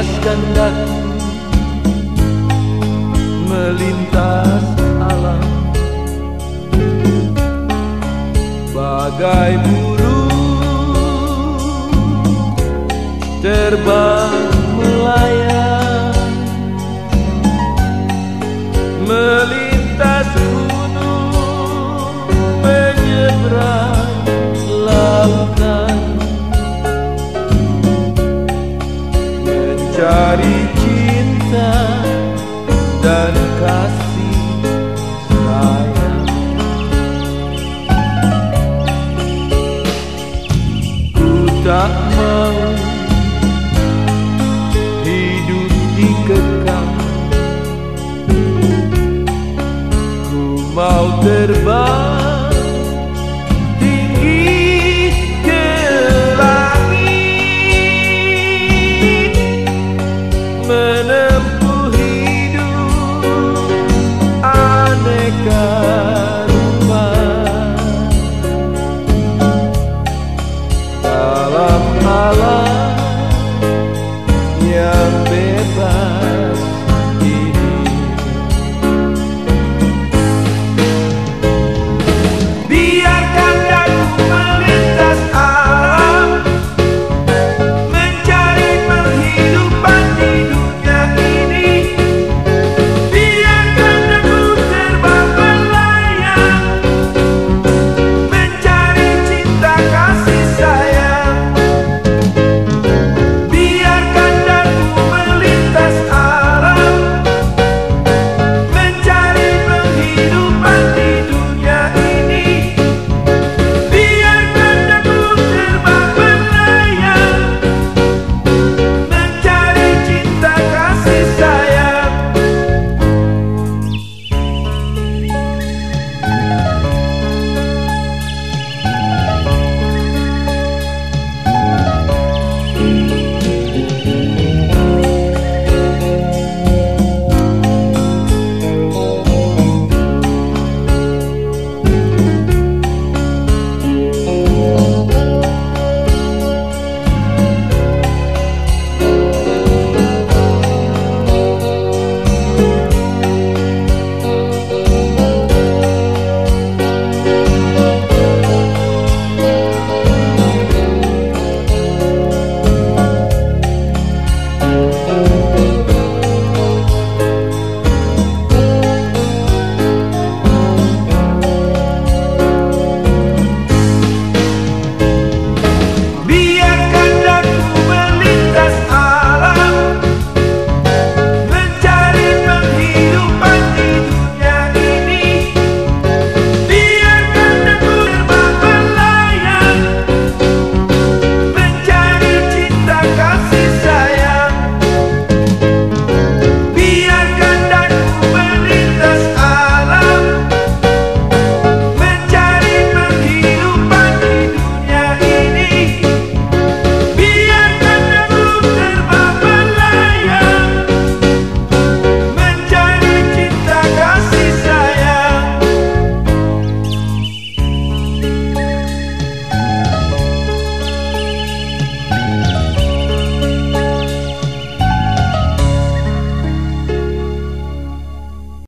bebaskan daku melintas alam. Bagai burung terbang mencari cinta dan kasih sayang. Ku tak mau hidup dikekang Ku mau terbang